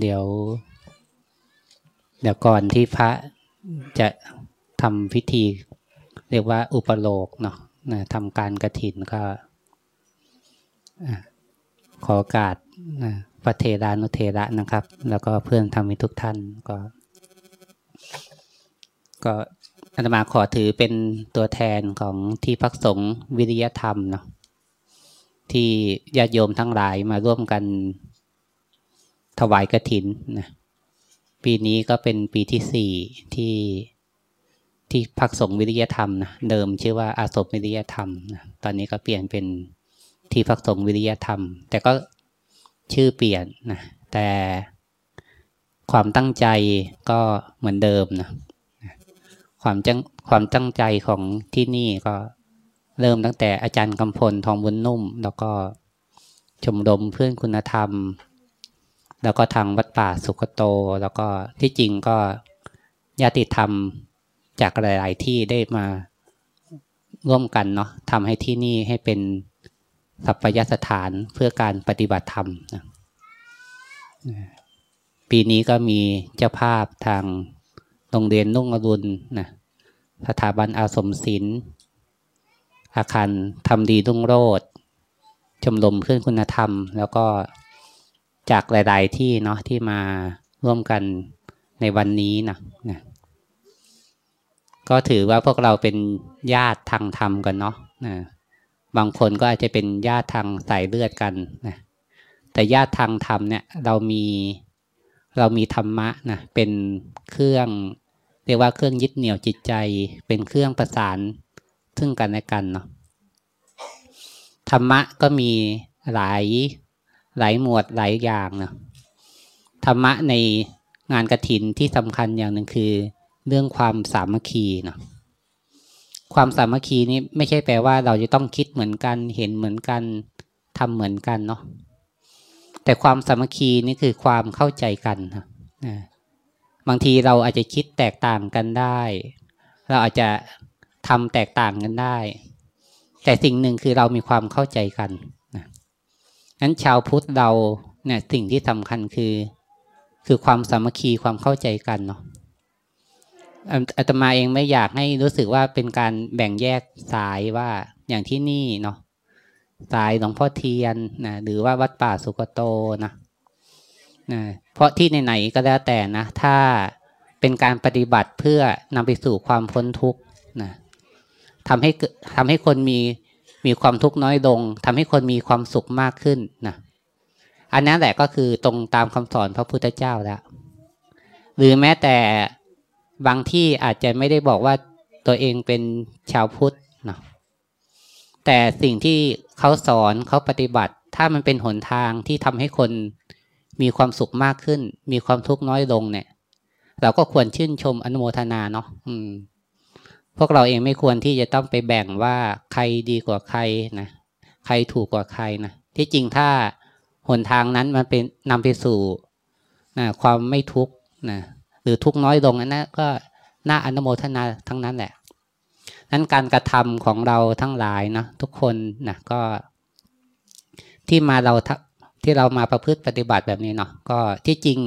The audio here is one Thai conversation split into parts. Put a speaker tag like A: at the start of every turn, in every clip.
A: เดี๋ยว เดี๋ยวก่อนที่พระจะทำพิธี เรียกว่าอุปโลกเนาะนะทำการกระถินก็ขอโอกาสนะพระเทรานุเทระนะครับ แล้วก็เพื่อนทำมิทุกท่านก็ ก็อาตมาขอถือเป็นตัวแทนของที่พักสงฆ์วิริยธรรมเนาะที่ญาติโยมทั้งหลายมาร่วมกัน ถวายกระถินนะปีนี้ก็เป็นปีที่สี่ที่ที่พักสงวิริยธรรมนะเดิมชื่อว่าอาสมวิริยธรรมนะตอนนี้ก็เปลี่ยนเป็นที่พักสงวิริยธรรม แต่ก็ชื่อเปลี่ยนนะแต่ความตั้งใจก็เหมือนเดิมนะความจังความตั้งใจของที่นี่ก็เริ่มตั้งแต่อาจารย์กำพลทองบุญนุ่ม แล้วก็ชมรมเพื่อนคุณธรรม แล้วก็ทางวัดป่าสุขโต แล้วก็ที่จริงก็ญาติธรรมจากหลาย ๆ ที่ได้มาร่วมกันเนาะทำให้ที่นี่ให้เป็นสัพยสถานเพื่อการปฏิบัติธรรมนะปีนี้ก็มีเจ้าภาพทางโรงเรียนนุ่งอรุณนะสถาบันอาสมศิลป์ อาคารทำดีรุ่งโรดชมรมเพื่อนคุณธรรม แล้วก็ จากหลาย ๆ ที่เนาะที่มาร่วมกันในวันนี้นะนะ ก็ถือว่าพวกเราเป็นญาติทางธรรมกันเนาะนะบางคนก็อาจจะเป็นญาติทางสายเลือดกันนะแต่ญาติทางธรรมเนี่ยเรามีเรามีธรรมะนะเป็นเครื่องเรียกว่าเครื่องยึดเหนี่ยวจิตใจ เป็นเครื่องประสานซึ่งกันและกันเนาะธรรมะก็มีหลาย หลายหมวดหลายอย่างนะธรรมะในงานกระถินที่สำคัญอย่างหนึ่งคือ เรื่องความสามัคคีนะความสามัคคีนี้ไม่ใช่แปลว่าเราจะต้องคิดเหมือนกัน เห็นเหมือนกันทำเหมือนกันเนาะแต่ความสามัคคีนี่คือความเข้าใจกันนะบางทีเราอาจจะคิดแตกต่างกันได้ เราอาจจะทำแตกต่างกันได้ แต่สิ่งหนึ่งคือเรามีความเข้าใจกัน นั้นชาวพุทธเราเนี่ยสิ่งที่สำคัญคือ คือความสามัคคีความเข้าใจกันเนาะอาตมาเองไม่อยากให้รู้สึกว่าเป็นการแบ่งแยกสายว่าอย่างที่นี่เนาะสายหลวงพ่อเทียนนะหรือว่าวัดป่าสุกโตนะนะเพราะที่ไหนๆก็แล้วแต่นะถ้าเป็นการปฏิบัติเพื่อนำไปสู่ความพ้นทุกข์นะทำให้ทำให้คนมี มีความทุกข์น้อยลงทำให้คนมีความสุขมากขึ้นนะอันนั้นแหละก็คือตรงตามคำสอนพระพุทธเจ้าแล้ว หรือแม้แต่บางที่อาจจะไม่ได้บอกว่าตัวเองเป็นชาวพุทธนะแต่สิ่งที่เขาสอนเขาปฏิบัติ ถ้ามันเป็นหนทางที่ทำให้คนมีความสุขมากขึ้น มีความทุกข์น้อยลงเนี่ย เราก็ควรชื่นชมอนุโมทนาเนาะอืม พวกเราเองไม่ควรที่จะต้องไปแบ่งว่าใครดีกว่าใครนะ ใครถูกกว่าใครนะ ที่จริงถ้าหนทางนั้นมันเป็นนำไปสู่นะความไม่ทุกข์นะหรือทุกข์น้อยลงนั้นก็น่าอนุโมทนาทั้งนั้นแหละ นั้นการกระทำของเราทั้งหลายนะทุกคนนะก็ ที่มาเราที่เรามาประพฤติปฏิบัติแบบนี้เนาะก็ที่จริง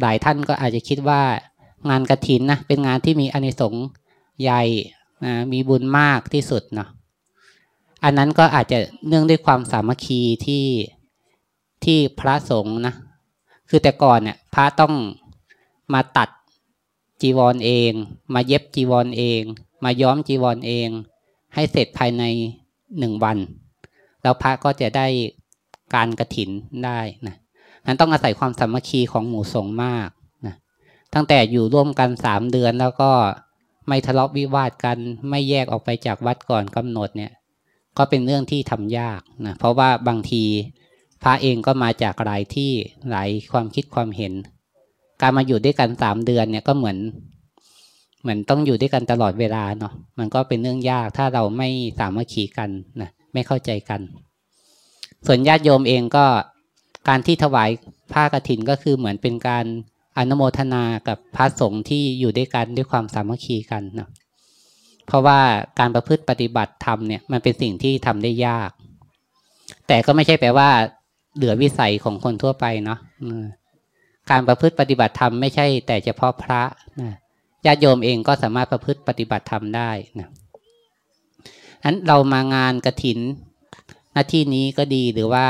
A: หลายท่านก็อาจจะคิดว่างานกระถินนะเป็นงานที่มีอานิสงส์ ใหญ่นะมีบุญมากที่สุดเนาะอันนั้นก็อาจจะเนื่องด้วยความสามัคคีที่ที่พระสงฆ์นะคือแต่ก่อนเนี่ยพระต้องมาตัดจีวรเอง มาเย็บจีวรเอง มาย้อมจีวรเอง ให้เสร็จภายในหนึ่งวัน แล้วพระก็จะได้การกระถินได้นะนั้นต้องอาศัยความสามัคคีของหมู่สงฆ์มากนะตั้งแต่อยู่ร่วมกันสามเดือนแล้วก็ ไม่ทะเลาะวิวาทกัน ไม่แยกออกไปจากวัดก่อนกำหนดเนี่ย ก็เป็นเรื่องที่ทำยากนะเพราะว่าบางทีพระเองก็มาจากหลายที่หลายความคิดความเห็น การมาอยู่ด้วยกันสามเดือนเนี่ยก็เหมือน เหมือนต้องอยู่ด้วยกันตลอดเวลาเนาะมันก็เป็นเรื่องยากถ้าเราไม่สามัคคีกันนะไม่เข้าใจกัน ส่วนญาติโยมเองก็การที่ถวายผ้ากรถินก็คือเหมือนเป็นการ อนุโมทนากับพระสงฆ์ที่อยู่ด้วยกันด้วยความสามัคคีกันเนาะเพราะว่าการประพฤติปฏิบัติธรรมเนี่ยมันเป็นสิ่งที่ทำได้ยาก แต่ก็ไม่ใช่แปลว่า เหลือวิสัยของคนทั่วไปเนาะการประพฤติปฏิบัติธรรมไม่ใช่แต่เฉพาะพระนะญาติโยมเองก็สามารถประพฤติปฏิบัติธรรมได้นะนั้นเรามางานกระถินหน้าที่นี้ก็ดีหรือว่า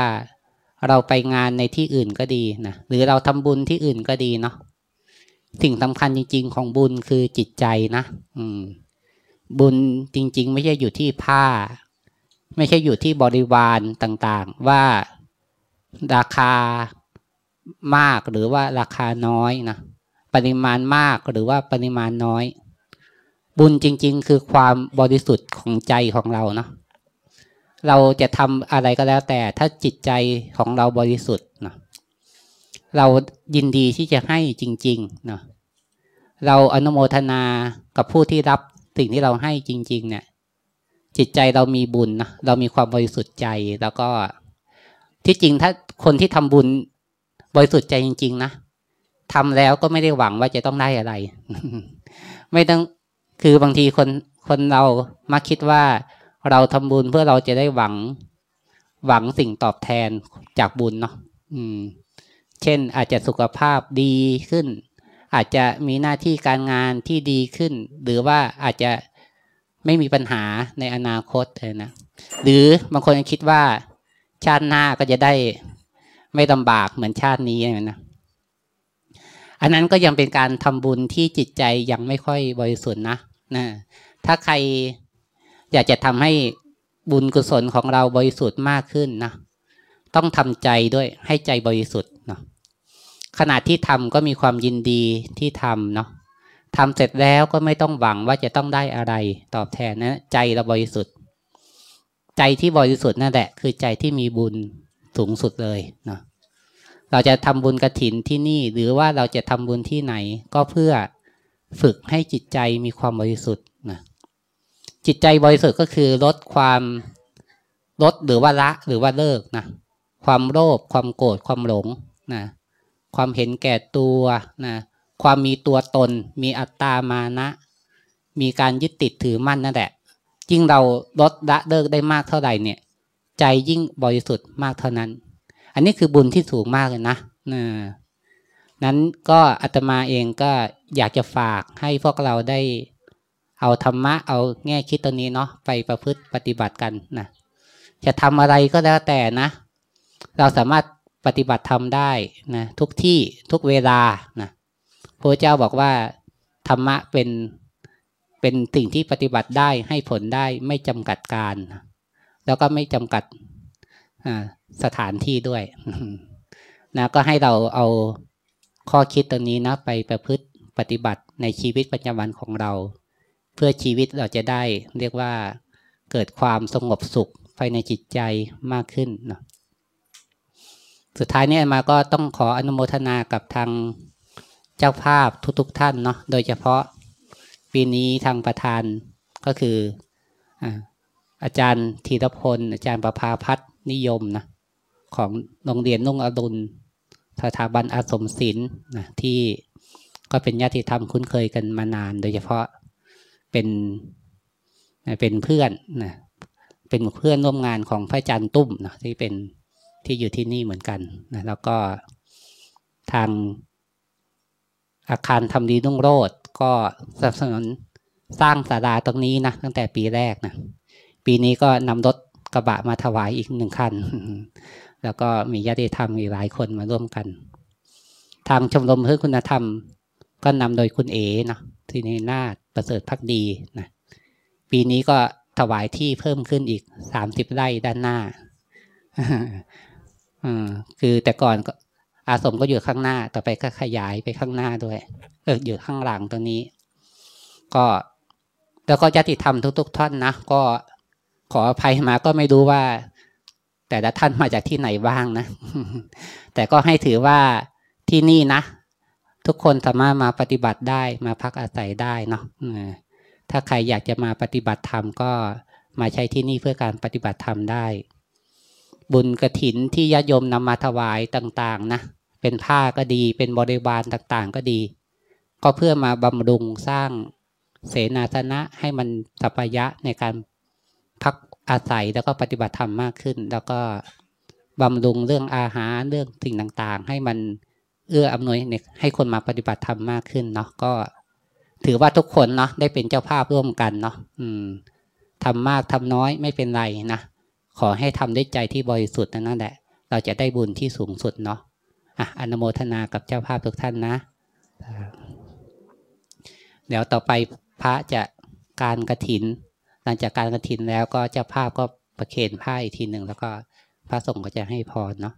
A: เราไปงานในที่อื่นก็ดีนะหรือเราทำบุญที่อื่นก็ดีเนาะสิ่งสำคัญจริง ๆ ของบุญคือจิตใจนะอืม บุญจริง ๆ ไม่ใช่อยู่ที่ผ้า ไม่ใช่อยู่ที่บริวารต่างๆ ว่าราคามากหรือว่าราคาน้อยนะปริมาณมากหรือว่าปริมาณน้อย บุญจริง ๆ คือความบริสุทธิ์ของใจของเราเนาะ เราจะทำอะไรก็แล้วแต่ถ้าจิตใจของเราบริสุทธิ์นะเรายินดีที่จะให้จริงๆนะเราอนุโมทนากับผู้ที่รับสิ่งที่เราให้จริง ๆ เนี่ย จิตใจเรามีบุญนะเรามีความบริสุทธิ์ใจแล้วก็ที่จริงถ้าคนที่ทำบุญบริสุทธิ์ใจจริง ๆ นะทำแล้วก็ไม่ได้หวังว่าจะต้องได้อะไร ไม่ต้องคือบางทีคนคนเรามักคิดว่า เราทำบุญเพื่อเราจะได้หวังหวังสิ่งตอบแทนจากบุญเนาะอืม เช่นอาจจะสุขภาพดีขึ้น อาจจะมีหน้าที่การงานที่ดีขึ้น หรือว่าอาจจะไม่มีปัญหาในอนาคตเลยนะ หรือบางคนคิดว่าชาติหน้าก็จะได้ไม่ลำบากเหมือนชาตินี้นะ อันนั้นก็ยังเป็นการทำบุญที่จิตใจยังไม่ค่อยบริสุทธิ์นะนะ ถ้าใคร อยากจะทำให้บุญกุศลของเราบริสุทธิ์มากขึ้นนะต้องทำใจด้วยให้ใจบริสุทธิ์เนาะขณะที่ทำก็มีความยินดีที่ทำเนาะทำเสร็จแล้วก็ไม่ต้องหวังว่าจะต้องได้อะไรตอบแทนนะ ใจเราบริสุทธิ์ ใจที่บริสุทธิ์นั่นแหละ คือใจที่มีบุญสูงสุดเลยเนาะเราจะทำบุญกระถินที่นี่ หรือว่าเราจะทำบุญที่ไหน ก็เพื่อฝึกให้จิตใจมีความบริสุทธิ์นะ จิตใจบริสุทธิ์ก็คือลดความลดหรือว่าละหรือว่าเลิกนะความโลภความโกรธความหลงนะความเห็นแก่ตัวนะความมีตัวตน มีอัตตามานะ มีการยึดติดถือมั่นนั่นแหละยิ่งเราลดละเลิกได้มากเท่าไหร่เนี่ย ใจยิ่งบริสุทธิ์มากเท่านั้น อันนี้คือบุญที่สูงมากเลยนะนะนั้นก็อาตมาเองก็อยากจะฝากให้พวกเราได้ เอาธรรมะเอาแง่คิดตัวนี้เนาะไปประพฤติปฏิบัติกันนะจะทำอะไรก็แล้วแต่นะ เราสามารถปฏิบัติทำได้นะทุกที่ทุกเวลานะพระเจ้าบอกว่าธรรมะเป็นเป็นสิ่งที่ปฏิบัติได้ให้ผลได้ไม่จำกัดการ แล้วก็ไม่จำกัดสถานที่ด้วยนะก็ให้เราเอาข้อคิดตรงนี้นะไปประพฤติปฏิบัติในชีวิตประจำวันของเรา เพื่อชีวิตเราจะได้เรียกว่าเกิดความสงบสุขภายในจิตใจมากขึ้นเนาะสุดท้ายนี้มาก็ต้องขออนุโมทนากับทางเจ้าภาพทุกๆทท่านเนาะโดยเฉพาะปีนี้ทางประธานก็คืออาจารย์ธีรพล อาจารย์ประภาพัฒนิยมนะของโรงเรียนนุ่งอดุลสถาบันอาสมศิลป์นะที่ก็เป็นญาติธรรมคุ้นเคยกันมานาน โดยเฉพาะ เป็นเป็นเพื่อนนะเป็นเพื่อนร่วมงานของพระอาจารย์ตุ้มนะที่เป็นที่อยู่ที่นี่เหมือนกันนะแล้วก็ทางอาคารทำดีนุ่งโรดก็สนับสนุนสร้างศาลาตรงนี้นะตั้งแต่ปีแรกนะปีนี้ก็นำรถกระบะมาถวายอีกหนึ่งคัน แล้วก็มีญาติธรรมอีกหลายคนมาร่วมกัน ทางชมรมเพื่อคุณธรรม ก็นำโดยคุณเอ๋นะที่ในนาประเสริฐพักดีนะปีนี้ก็ถวายที่เพิ่มขึ้นอีกสามสิบไร่ด้านหน้าคือแต่ก่อนก็อาสมก็อยู่ข้างหน้า ต่อไปก็ขยายไปข้างหน้าด้วย เอออยู่ข้างหลังตรงนี้ ก็แล้วก็ญาติธรรมทุก ๆ ท่านนะก็ขออภัยมาก็ไม่รู้ว่า แต่ละท่านมาจากที่ไหนบ้างนะ แต่ก็ให้ถือว่าที่นี่นะ ทุกคนสามารถมาปฏิบัติได้มาพักอาศัยได้เนาะถ้าใครอยากจะมาปฏิบัติธรรมก็มาใช้ที่นี่เพื่อการปฏิบัติธรรมได้ บุญกระถินที่ญาติโยมนำมาถวายต่างๆนะเป็นผ้าก็ดี เป็นบริวารต่างๆก็ดี ก็เพื่อมาบำรุงสร้างเสนาสนะให้มันสัพยะในการพักอาศัยแล้วก็ปฏิบัติธรรมมากขึ้น แล้วก็บำรุงเรื่องอาหารเรื่องสิ่งต่างๆ ให้มัน เอื้ออำนวยให้คนมาปฏิบัติธรรมมากขึ้นเนาะก็ ถือว่าทุกคนเนาะได้เป็นเจ้าภาพร่วมกันเนาะอืมทำมากทำน้อยไม่เป็นไรนะขอให้ทำด้วยใจที่บริสุทธิ์นั่นแหละ เราจะได้บุญที่สูงสุดเนาะอะอนุโมทนากับเจ้าภาพทุกท่านนะเดี๋ยวต่อไปพระจะการกระถิน หลังจากการกระถินแล้วก็เจ้าภาพก็ประเคนผ้าอีกทีหนึ่งแล้วก็พระสงฆ์ก็จะให้พรเนาะ